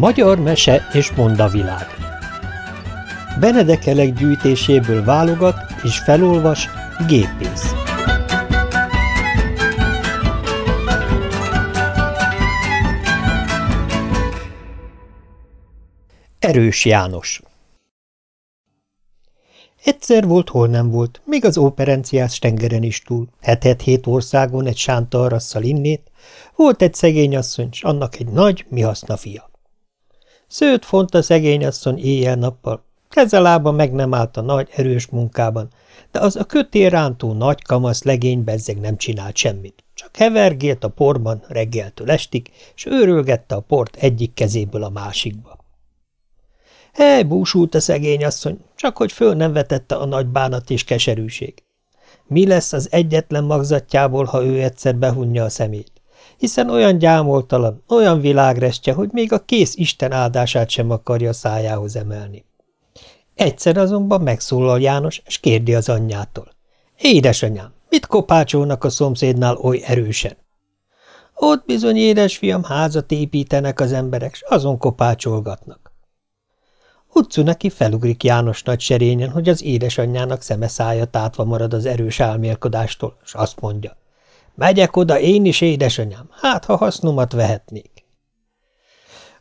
Magyar mese és mondavilág Benedekelek gyűjtéséből válogat és felolvas gépész. Erős János Egyszer volt, hol nem volt, még az operenciás tengeren is túl, hetet-hét országon egy sánta arasszal innét, volt egy szegény asszony, s annak egy nagy, mi haszna fia. Szőt font a szegény asszony éjjel-nappal, kezelába meg nem állt a nagy, erős munkában, de az a kötélrántó nagy kamasz legény bezzeg nem csinált semmit, csak hevergélt a porban reggeltől estig, s őrölgette a port egyik kezéből a másikba. Hely, búsult a szegény asszony, csak hogy föl nem vetette a nagy bánat és keserűség. Mi lesz az egyetlen magzatjából, ha ő egyszer behunja a szemét? Hiszen olyan gyámoltalan, olyan világrestje, hogy még a kész Isten áldását sem akarja szájához emelni. Egyszer azonban megszólal János, és kérdi az anyjától. Édesanyám, mit kopácsolnak a szomszédnál oly erősen? Ott bizony, édesfiam, házat építenek az emberek, s azon kopácsolgatnak. Utcu neki felugrik János nagy serényen, hogy az édesanyjának szeme szája tátva marad az erős álmélkodástól, és azt mondja. Megyek oda én is, édesanyám, hát ha hasznomat vehetnék.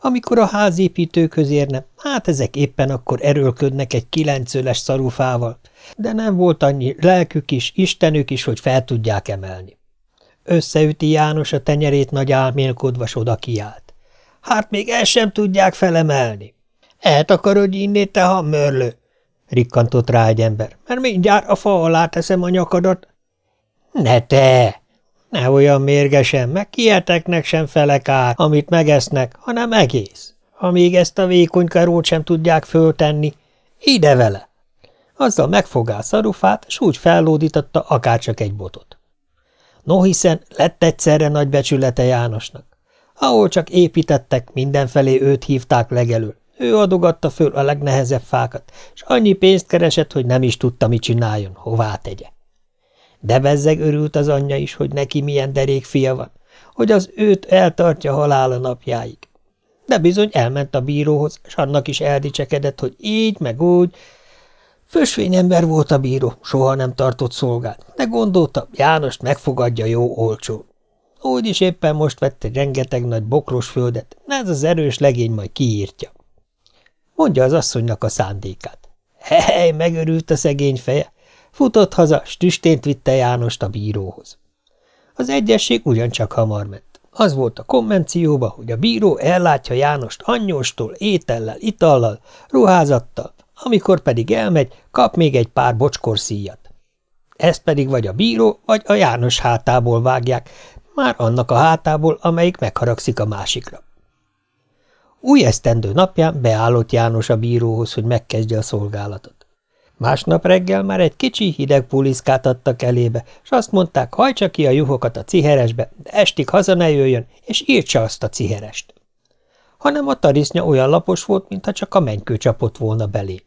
Amikor a házépítőkhöz érne, hát ezek éppen akkor erőlködnek egy kilencöles szarufával, de nem volt annyi lelkük is, istenük is, hogy fel tudják emelni. Összeüti János a tenyerét nagy álmélkodva, s oda kiált. Hát még el sem tudják felemelni. El akarod inni, te hamörlő? rikkantott rá egy ember, mert mindjárt a fa alá teszem a nyakadat. Ne te! Ne olyan mérgesen, meg kieteknek sem felek ár, amit megesznek, hanem egész. Amíg ezt a vékony karót sem tudják föltenni, ide vele! Azzal megfogál szarufát, s úgy fellódította akárcsak egy botot. No hiszen lett egyszerre nagy becsülete Jánosnak. Ahol csak építettek, mindenfelé őt hívták legelől, ő adogatta föl a legnehezebb fákat, és annyi pénzt keresett, hogy nem is tudta, mit csináljon, hová tegye. De bezzeg örült az anyja is, hogy neki milyen derék fia van, hogy az őt eltartja halála napjáig. De bizony elment a bíróhoz, és annak is eldicsekedett, hogy így, meg úgy. Fösvényember volt a bíró, soha nem tartott szolgát, de gondolta, Jánost megfogadja jó olcsó. Úgyis éppen most vett egy rengeteg nagy bokros földet, ez az erős legény majd kiírtja. Mondja az asszonynak a szándékát. Hely, megörült a szegény feje. Futott haza, s tüstént vitte Jánost a bíróhoz. Az egyesség ugyancsak hamar ment. Az volt a konvencióba, hogy a bíró ellátja Jánost anyóstól, étellel, itallal, ruházattal, amikor pedig elmegy, kap még egy pár bocskorszíjat. Ezt pedig vagy a bíró, vagy a János hátából vágják, már annak a hátából, amelyik megharagszik a másikra. Új esztendő napján beállott János a bíróhoz, hogy megkezdje a szolgálatot. Másnap reggel már egy kicsi hideg puliszkát adtak elébe, és azt mondták, hajtsa ki a juhokat a ciheresbe, de estig haza ne jöjjön, és írtsa azt a ciherest. Hanem a tarisznya olyan lapos volt, mintha csak a menykő csapott volna belé.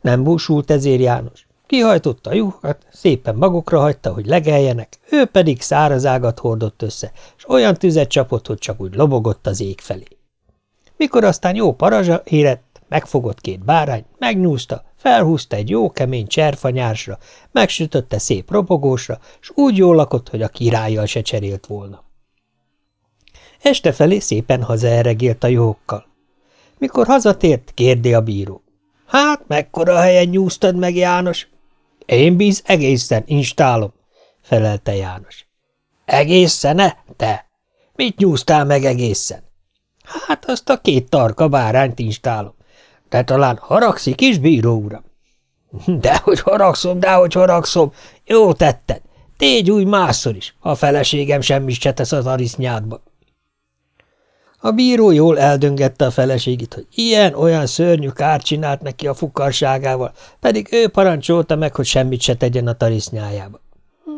Nem búsult ezért János. Kihajtotta a juhokat, szépen magukra hagyta, hogy legeljenek, ő pedig szárazágat hordott össze, és olyan tüzet csapott, hogy csak úgy lobogott az ég felé. Mikor aztán jó parazsa érett, megfogott két bárány, megnyúzta, felhúzta egy jó kemény cserfanyásra, megsütötte szép robogósra, s úgy jól lakott, hogy a királlyal se cserélt volna. Este felé szépen hazaeregélt a jókkal. Mikor hazatért, kérdi a bíró. Hát, mekkora helyen nyúztad meg, János? Én bíz egészen instálom, felelte János. Egészen -e, te? Mit nyúztál meg egészen? Hát azt a két tarka bárányt instálom. De talán haragszik is, bíró uram? Dehogy haragszom, dehogy haragszom. Jó tetted. Tégy úgy másszor is, ha a feleségem semmit se tesz az arisznyádba. A bíró jól eldöngette a feleségét, hogy ilyen-olyan szörnyű kárt csinált neki a fukarságával, pedig ő parancsolta meg, hogy semmit se tegyen a tarisznyájába.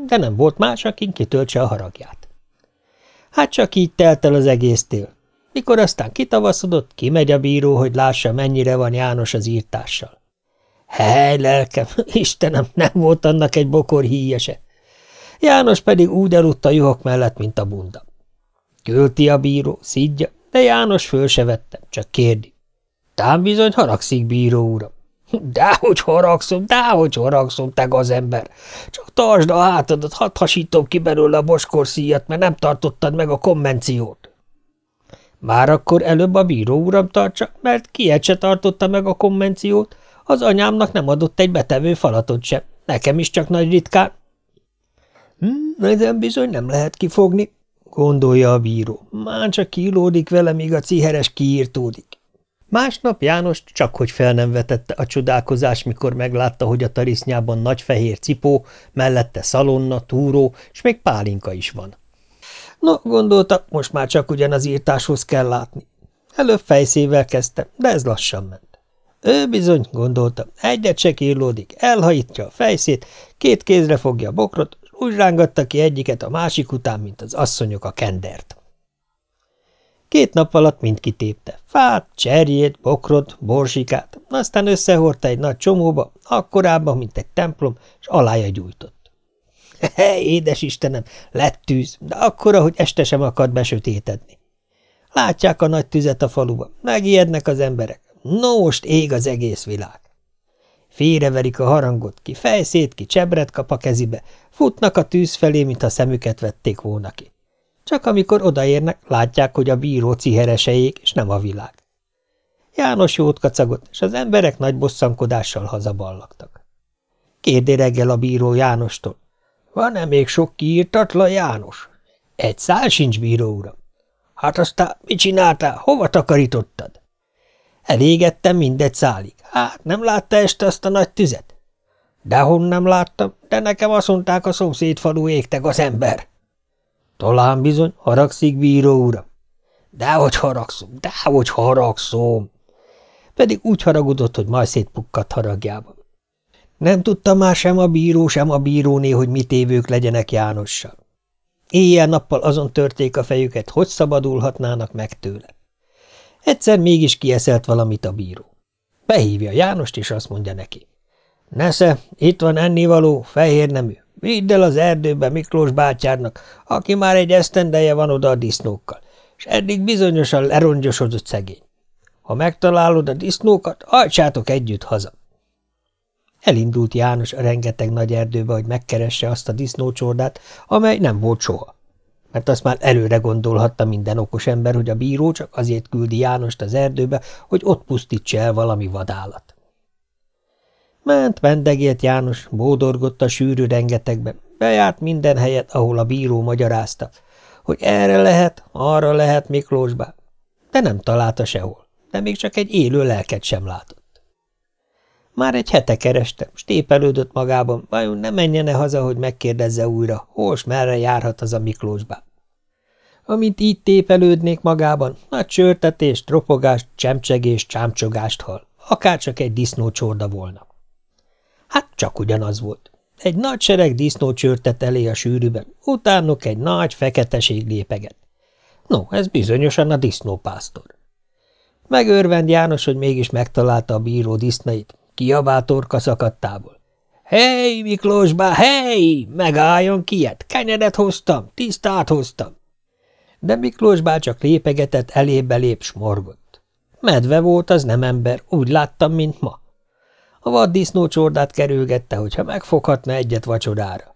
De nem volt más, akin kitöltse a haragját. Hát csak így telt el az egész tél. Mikor aztán kitavaszodott, kimegy a bíró, hogy lássa, mennyire van János az írtással. Hely, lelkem, Istenem, nem volt annak egy bokor híjese. János pedig úgy eludt a juhok mellett, mint a bunda. Költi a bíró, szidja, de János föl se vettem, csak kérdi. Tám bizony haragszik, bíró uram. Dehogy haragszom, dehogy haragszom, te ember. Csak tartsd a hátadat, hadd hasítom ki belőle a boskor mert nem tartottad meg a konvenciót. Már akkor előbb a bíró uram tartsa, mert ki se tartotta meg a konvenciót, az anyámnak nem adott egy betevő falatot sem, nekem is csak nagy ritkán. Hm, ezen bizony nem lehet kifogni, gondolja a bíró. Már csak kilódik vele, míg a ciheres kiírtódik. Másnap János csak hogy fel nem vetette a csodálkozás, mikor meglátta, hogy a tarisznyában nagy fehér cipó, mellette szalonna, túró, és még pálinka is van. No, gondolta, most már csak ugyan az írtáshoz kell látni. Előbb fejszével kezdte, de ez lassan ment. Ő bizony, gondolta, egyet se kírlódik, elhajítja a fejszét, két kézre fogja a bokrot, úgy rángatta ki egyiket a másik után, mint az asszonyok a kendert. Két nap alatt mind kitépte. Fát, cserjét, bokrot, borsikát, aztán összehordta egy nagy csomóba, akkorábban, mint egy templom, és alája gyújtott. Édes Istenem, lett tűz, de akkora, hogy este sem akad besötétedni. Látják a nagy tüzet a faluba, megijednek az emberek. No, most ég az egész világ. Félreverik a harangot, ki fejszét, ki csebret kap a kezibe, futnak a tűz felé, mintha szemüket vették volna ki. Csak amikor odaérnek, látják, hogy a bíró ciheresejék, és nem a világ. János jót kacagott, és az emberek nagy bosszankodással hazaballagtak. Kérdé reggel a bíró Jánostól. Van-e még sok kiírtatlan, János? Egy szál sincs, bíró uram. Hát aztán mit csináltál? Hova takarítottad? Elégettem mindegy szálig. Hát nem látta este azt a nagy tüzet? Dehon nem láttam, de nekem azt mondták a szomszéd falu égtek az ember. Talán bizony, haragszik, bíró uram. Dehogy haragszom, dehogy haragszom. Pedig úgy haragudott, hogy majd szétpukkadt haragjában. Nem tudta már sem a bíró, sem a bíróné, hogy mit évők legyenek Jánossal. Éjjel-nappal azon törték a fejüket, hogy szabadulhatnának meg tőle. Egyszer mégis kieszelt valamit a bíró. Behívja Jánost, és azt mondja neki. Nesze, itt van ennivaló, fehér nemű, Vidd el az erdőbe Miklós bátyárnak, aki már egy esztendeje van oda a disznókkal, és eddig bizonyosan lerongyosodott szegény. Ha megtalálod a disznókat, hajtsátok együtt haza. Elindult János a rengeteg nagy erdőbe, hogy megkeresse azt a disznócsordát, amely nem volt soha. Mert azt már előre gondolhatta minden okos ember, hogy a bíró csak azért küldi Jánost az erdőbe, hogy ott pusztítsa el valami vadállat. Ment, vendegélt János, bódorgott a sűrű rengetegben, bejárt minden helyet, ahol a bíró magyarázta, hogy erre lehet, arra lehet Miklósba, de nem találta sehol, de még csak egy élő lelket sem látott. Már egy hete kereste, stépelődött magában, vajon ne menjene haza, hogy megkérdezze újra, hol merre járhat az a Miklósba. Amint így tépelődnék magában, nagy csörtetést, ropogást, csemcsegést, csámcsogást hall, akárcsak egy disznócsorda volna. Hát csak ugyanaz volt. Egy nagy sereg disznó csörtett elé a sűrűben, utánok egy nagy feketeség lépeget. No, ez bizonyosan a disznópásztor. Megörvend János, hogy mégis megtalálta a bíró disznait, kiabált torka szakadtából. Hely, Miklósbá, hely! Megálljon kiet, kenyeret hoztam, tisztát hoztam. De Miklósbá csak lépegetett, elébe lép, smorgott. Medve volt, az nem ember, úgy láttam, mint ma. A vaddisznó csordát kerülgette, hogyha megfoghatna egyet vacsodára.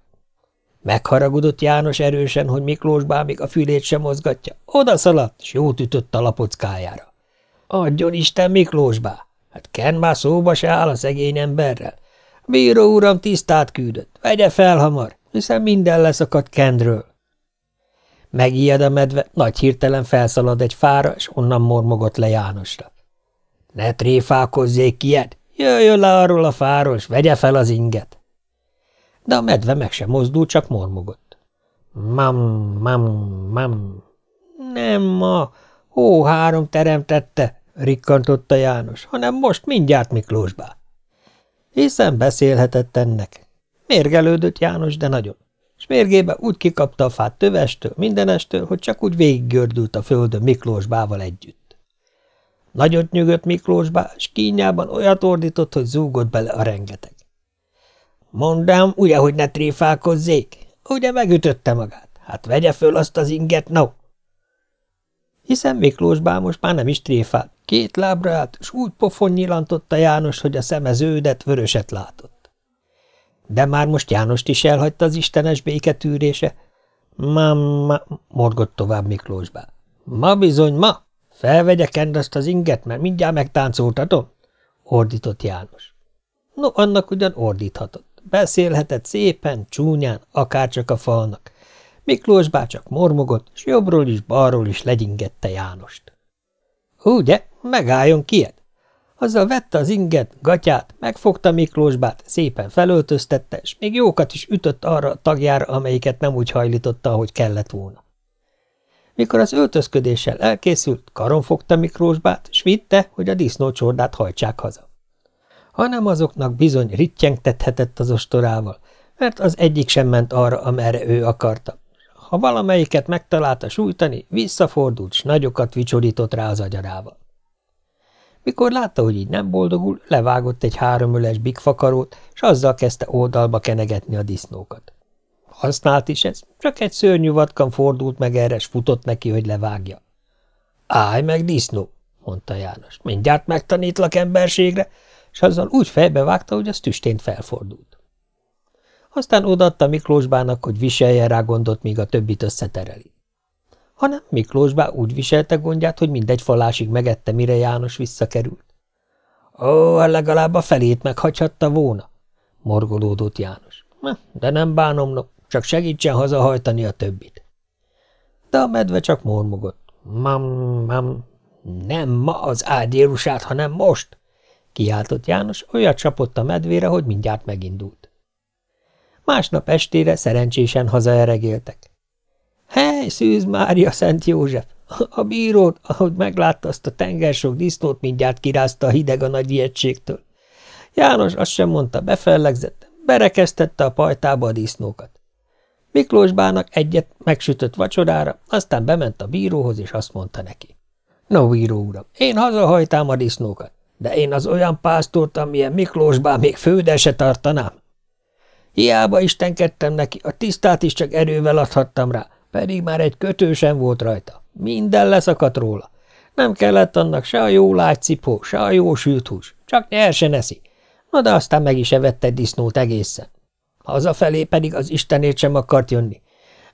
Megharagudott János erősen, hogy Miklós bámig a fülét sem mozgatja. Oda szaladt, s jót ütött a lapockájára. Adjon Isten Miklósbá! Hát Ken már szóba se áll a szegény emberrel. Bíró uram tisztát küldött, vegye fel hamar, hiszen minden leszakadt Kendről. Megijed a medve, nagy hirtelen felszalad egy fára, és onnan mormogott le Jánosra. – Ne tréfálkozzék ilyet! Jöjjön le arról a fáról, és vegye fel az inget. De a medve meg sem mozdult, csak mormogott. Mam, mam, mam. Nem ma, hó három teremtette, rikkantotta János, hanem most mindjárt Miklósbá. Hiszen beszélhetett ennek. Mérgelődött János, de nagyon. S mérgébe úgy kikapta a fát tövestől, mindenestől, hogy csak úgy végiggördült a földön Miklósbával együtt. Nagyot nyögött Miklósbá, s kínjában olyat ordított, hogy zúgott bele a rengeteg. Mondám, ugye, hogy ne tréfálkozzék? Ugye megütötte magát? Hát vegye föl azt az inget, no! Hiszen Miklós bá most már nem is tréfált, két lábra állt, s úgy pofon nyilantotta János, hogy a szeme zöldet, vöröset látott. De már most Jánost is elhagyta az istenes béketűrése. Ma, ma, morgott tovább Miklósbá. Ma bizony, ma! Felvegyek azt az inget, mert mindjárt megtáncoltatom? ordított János. No, annak ugyan ordíthatott. Beszélhetett szépen, csúnyán, akárcsak a falnak. Miklós bácsak mormogott, s jobbról is, balról is legyingette Jánost. Ugye, megálljon kied! Azzal vette az inget, gatyát, megfogta Miklósbát, szépen felöltöztette, és még jókat is ütött arra a tagjára, amelyiket nem úgy hajlította, ahogy kellett volna. Mikor az öltözködéssel elkészült, karon fogta Miklósbát, s vitte, hogy a disznócsordát hajtsák haza. Hanem azoknak bizony rittyengtethetett az ostorával, mert az egyik sem ment arra, amerre ő akarta. Ha valamelyiket megtalálta sújtani, visszafordult, s nagyokat vicsorított rá az agyarával. Mikor látta, hogy így nem boldogul, levágott egy háromöles bigfakarót, s azzal kezdte oldalba kenegetni a disznókat. Használt is ez, csak egy szörnyű vatkan fordult meg erre, s futott neki, hogy levágja. – Állj meg, disznó! – mondta János. – Mindjárt megtanítlak emberségre! És azzal úgy fejbevágta, hogy az tüstént felfordult. Aztán odaadta Miklósbának, hogy viselje rá gondot, míg a többit összetereli. Hanem Miklósbá úgy viselte gondját, hogy mindegy falásig megette, mire János visszakerült. Ó, hát legalább a felét meghagyhatta volna, morgolódott János. De nem bánom, no, csak segítsen hazahajtani a többit. De a medve csak mormogott. Mam, mam, nem ma az ágyérusát, hanem most, kiáltott János, olyat csapott a medvére, hogy mindjárt megindult. Másnap estére szerencsésen hazaeregéltek. Hely, Szűz Mária, Szent József! A bírót, ahogy meglátta azt a tengersok disznót, mindjárt kirázta a hideg a nagy ijegységtől. János azt sem mondta, befellegzett, berekeztette a pajtába a disznókat. Miklós bának egyet megsütött vacsorára, aztán bement a bíróhoz, és azt mondta neki. No, bíró uram, én hazahajtám a disznókat, de én az olyan pásztort, amilyen Miklós bá még főde se tartanám. Hiába istenkedtem neki, a tisztát is csak erővel adhattam rá, pedig már egy kötő sem volt rajta. Minden leszakadt róla. Nem kellett annak se a jó lágycipó, se a jó sült hús, csak nyersen eszi. Na de aztán meg is evett egy disznót egészen. Hazafelé pedig az Istenért sem akart jönni.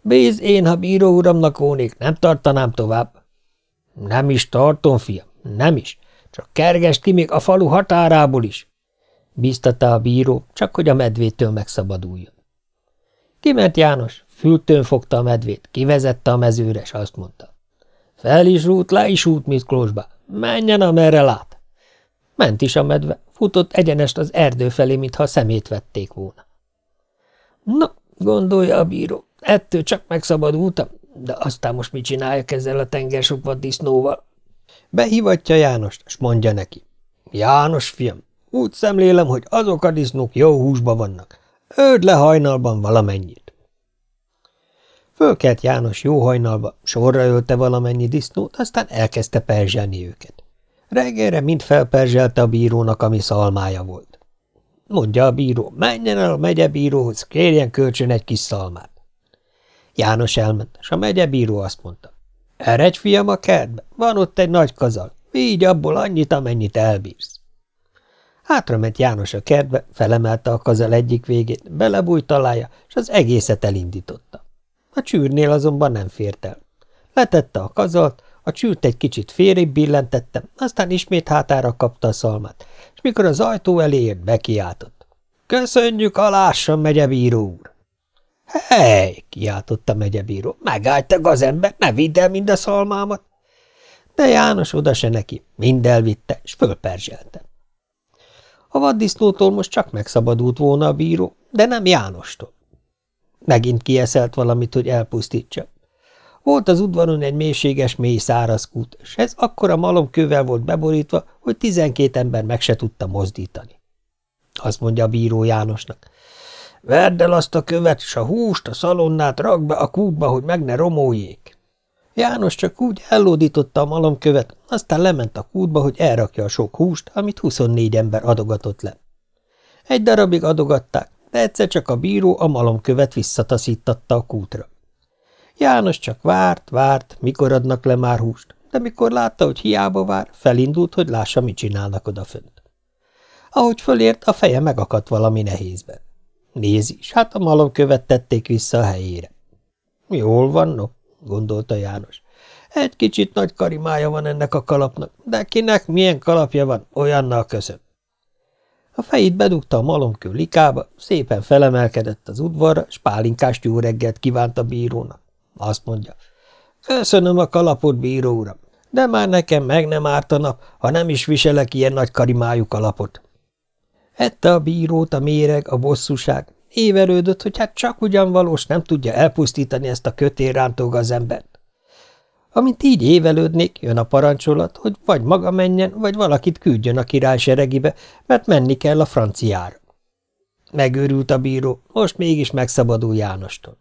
Bíz én, ha bíró uramnak volnék, nem tartanám tovább. Nem is tartom, fiam, nem is. Csak kergest ki még a falu határából is. Bíztatta a bíró, csak hogy a medvétől megszabaduljon. Kiment János, fültőn fogta a medvét, kivezette a mezőre, és azt mondta. Fel is rút, le is út Miklósba, menjen, amerre lát. Ment is a medve, futott egyenest az erdő felé, mintha szemét vették volna. Na, gondolja a bíró, ettől csak megszabadultam, de aztán most mit csináljak ezzel a tengersokvad disznóval? Behívatja Jánost, és mondja neki. János, fiam, úgy szemlélem, hogy azok a disznók jó húsba vannak. Öld le hajnalban valamennyit. Fölkelt János jó hajnalba, sorra ölte valamennyi disznót, aztán elkezdte perzselni őket. Reggelre mind felperzselte a bírónak, ami szalmája volt. Mondja a bíró, menjen el a megyebíróhoz, kérjen kölcsön egy kis szalmát. János elment, és a megyebíró azt mondta. Eredj, fiam, a kertbe, van ott egy nagy kazal, így abból annyit, amennyit elbírsz. Hátrament János a kertbe, felemelte a kazal egyik végét, belebújt alája, és az egészet elindította. A csűrnél azonban nem fért el. Letette a kazalt, a csűrt egy kicsit férébb billentette, aztán ismét hátára kapta a szalmát, és mikor az ajtó elé ért, bekiáltott. – Köszönjük, alásson, megyebíró úr! – Hely! – kiáltotta megyebíró. – Megállj te, gazember, ne vidd el mind a szalmámat! De János oda se neki, mind elvitte, és fölperzselte. A vaddisznótól most csak megszabadult volna a bíró, de nem Jánostól. Megint kieszelt valamit, hogy elpusztítsa. Volt az udvaron egy mélységes, mély száraz kút, és ez akkora malomkővel volt beborítva, hogy tizenkét ember meg se tudta mozdítani. Azt mondja a bíró Jánosnak. Verd el azt a követ, s a húst, a szalonnát rak be a kútba, hogy meg ne romoljék. János csak úgy ellódította a malomkövet, aztán lement a kútba, hogy elrakja a sok húst, amit 24 ember adogatott le. Egy darabig adogatták, de egyszer csak a bíró a malomkövet visszataszítatta a kútra. János csak várt, várt, mikor adnak le már húst, de mikor látta, hogy hiába vár, felindult, hogy lássa, mit csinálnak odafönt. Ahogy fölért, a feje megakadt valami nehézben. Nézi is, hát a malomkövet tették vissza a helyére. Jól van, no, gondolta János. Egy kicsit nagy karimája van ennek a kalapnak, de kinek milyen kalapja van, olyannal köszön. A fejét bedugta a malomkő likába, szépen felemelkedett az udvarra, s pálinkást jó reggelt kívánt a bírónak. Azt mondja, köszönöm a kalapot, bíró uram, de már nekem meg nem ártana, ha nem is viselek ilyen nagy karimájú kalapot. Ette a bírót a méreg, a bosszúság, évelődött, hogy hát csak ugyan valós nem tudja elpusztítani ezt a kötélrántó embert. Amint így évelődnék, jön a parancsolat, hogy vagy maga menjen, vagy valakit küldjön a király seregibe, mert menni kell a franciára. Megőrült a bíró, most mégis megszabadul Jánostól.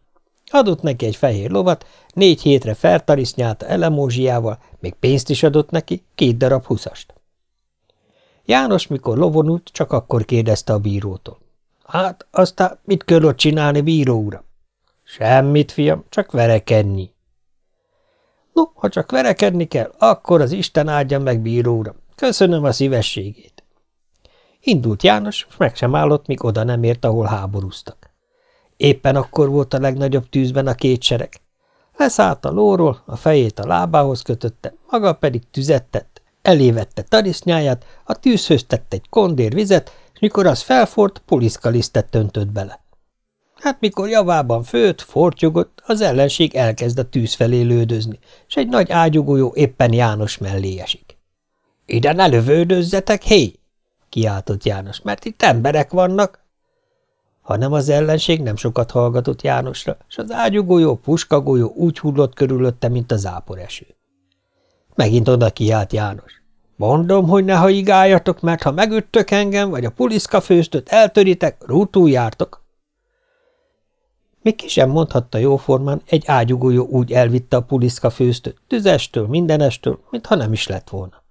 Adott neki egy fehér lovat, négy hétre fertarisznyálta elemózsiával, még pénzt is adott neki, két darab huszast. János, mikor lovonult, csak akkor kérdezte a bírótól. Hát, aztán mit kell ott csinálni, bíró úra? Semmit, fiam, csak verekedni. No, ha csak verekedni kell, akkor az Isten áldja meg, bíró uram. Köszönöm a szívességét. Indult János, meg sem állott, míg oda nem ért, ahol háborúztak. Éppen akkor volt a legnagyobb tűzben a két sereg. Leszállt a lóról, a fejét a lábához kötötte, maga pedig tüzet tett, elévette tarisznyáját, a tűzhöz tett egy kondér vizet, és mikor az felfort, puliszkalisztet öntött bele. Hát mikor javában főtt, fortyogott, az ellenség elkezd a tűz felé lődözni, és egy nagy ágyugójó éppen János mellé esik. – Ide ne lövődözzetek, hé! – kiáltott János, mert itt emberek vannak. Hanem az ellenség nem sokat hallgatott Jánosra, és az ágyugójó, puskagolyó úgy hullott körülötte, mint a záporeső. Megint oda kiált János. Mondom, hogy ne haigáljatok, mert ha megüttök engem, vagy a puliszka főztöt eltöritek, rútul jártok. Még ki sem mondhatta jóformán, egy ágyugójó úgy elvitte a puliszka főztöt, tüzestől, mindenestől, mintha nem is lett volna.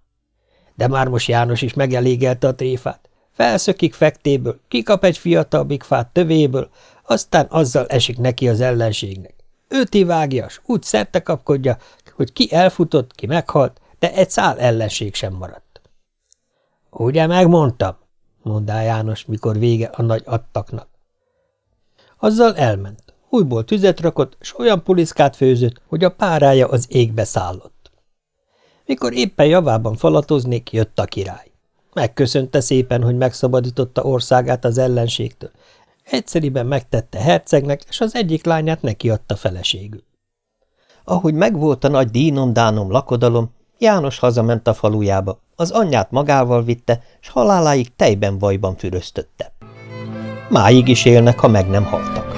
De már most János is megelégelte a tréfát. Felszökik fektéből, kikap egy fiatal fát tövéből, aztán azzal esik neki az ellenségnek. Őti vágjas, úgy szerte kapkodja, hogy ki elfutott, ki meghalt, de egy szál ellenség sem maradt. – Ugye megmondtam? – mondá János, mikor vége a nagy attaknak. Azzal elment. Újból tüzet rakott, s olyan puliszkát főzött, hogy a párája az égbe szállott. Mikor éppen javában falatoznék, jött a király. Megköszönte szépen, hogy megszabadította országát az ellenségtől. Egyszeriben megtette hercegnek, és az egyik lányát nekiadta feleségül. Ahogy megvolt a nagy dínom-dánom lakodalom, János hazament a falujába, az anyját magával vitte, s haláláig tejben vajban füröztötte. Máig is élnek, ha meg nem haltak.